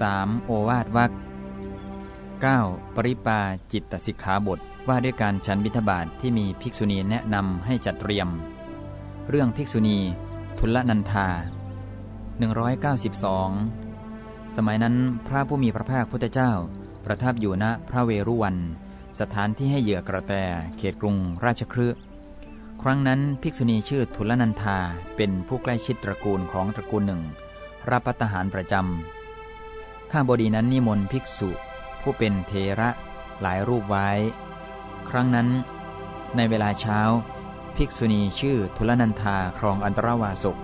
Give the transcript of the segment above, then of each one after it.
3. โอวาทวัก 9. ปริปาจิตตสิกขาบทว่าด้วยการฉันบิณฑบาทที่มีภิกษุณีแนะนำให้จัดเตรียม เรื่องภิกษุณี ทุลนันธา 192 สมัยนั้นพระผู้มีพระภาคพุทธเจ้า ประทับอยู่ณพระเวรุวัน สถานที่ให้เหยื่อกระแต เขตกรุงราชครืครั้งนั้นภิกษุณีชื่อทุลนันธาเป็นผู้ใกล้ชิดตระกูลของตระกูลหนึ่งรับประทหารประจำ ข้าบดีนั้นนิมนต์ภิกษุผู้เป็นเทระหลายรูปไว้ ครั้งนั้น ในเวลาเช้า ภิกษุณีชื่อทุลนันธาครองอันตรวาสก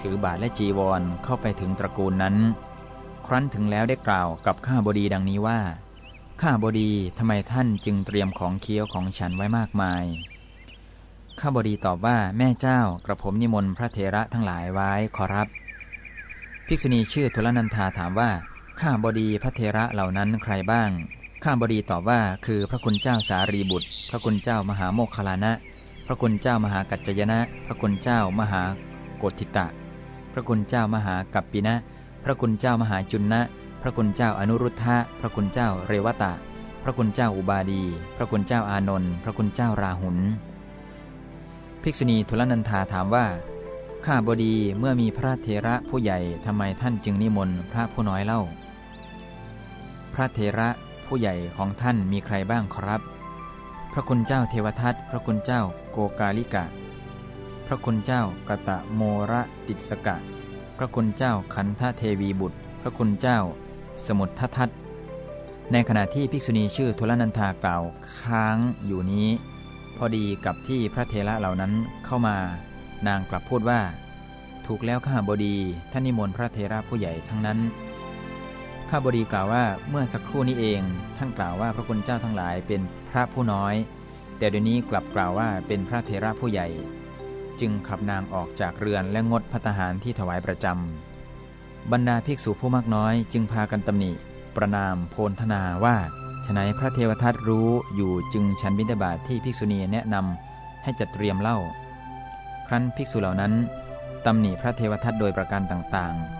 ถือบาทและจีวรเข้าไปถึงตระกูลนั้น ครั้นถึงแล้วได้กล่าวกับข้าบดีดังนี้ว่า ข้าบดีทำไมท่านจึงเตรียมของเคี้ยวของฉันไว้มากมาย ข้าบดีตอบว่าแม่เจ้ากระผมนิมนต์พระเทระทั้งหลายไว้ขอรับ ภิกษุณีชื่อทุลนันธาถามว่า ข้าบดีพระเทระเหล่านั้นใครบ้าง ข้าบดีตอบว่าคือพระคุณเจ้าสารีบุตร พระคุณเจ้ามหาโมคคลานะ พระคุณเจ้ามหากัจจยนะ พระคุณเจ้ามหาโกติตะ พระคุณเจ้ามหากัปปินะ พระคุณเจ้ามหาจุนนะ พระคุณเจ้าอนุรุทธะ พระคุณเจ้าเรวตะ พระคุณเจ้าอุบาดี พระคุณเจ้าอานนท์ พระคุณเจ้าราหุล ภิกษุณีทุลนันธาถามว่าข้าบดีเมื่อมีพระเทระผู้ใหญ่ทำไมท่านจึงนิมนต์พระผู้น้อยเล่า ระเทระผู้ใหญ่ของท่านมีใครบ้างครับ พระคุณเจ้าเทวทัตพระคุณเจ้าโกกาลิกะ พระคุณเจ้ากตะโมระติสกะ พระคุณเจ้าขันธเทวีบุตร พระคุณเจ้า สมุททัตในขณะที่ภิกษุณีชื่อทุลนันทากล่าวค้างอยู่นี้ พอดีกับที่พระเทระเหล่านั้นเข้ามา นางกลับพูดว่า ถูกแล้วข้าบดีท่านนิมนต์พระเทระผู้ใหญ่ทั้งนั้น ข้าบดีกล่าวว่าเมื่อสักครู่นี้เองท่านกล่าวว่าพระคุณเจ้าทั้งหลายเป็นพระผู้น้อย แต่เดี๋ยวนี้กลับกล่าวว่าเป็นพระเทระผู้ใหญ่ จึงขับนางออกจากเรือนและงดพัตหารที่ถวายประจำบรรดาภิกษุผู้มากน้อย จึงพากันตำหนิ ประนามโพลธนาว่าฉนัยพระเทวทัตรู้อยู่จึงฉันบิณฑบาตทที่ภิกษุณีแนะนำให้จัดเตรียมเล่า ครั้นภิกษุเหล่านั้นตำหนิพระเทวทัตโดยประการต่างๆ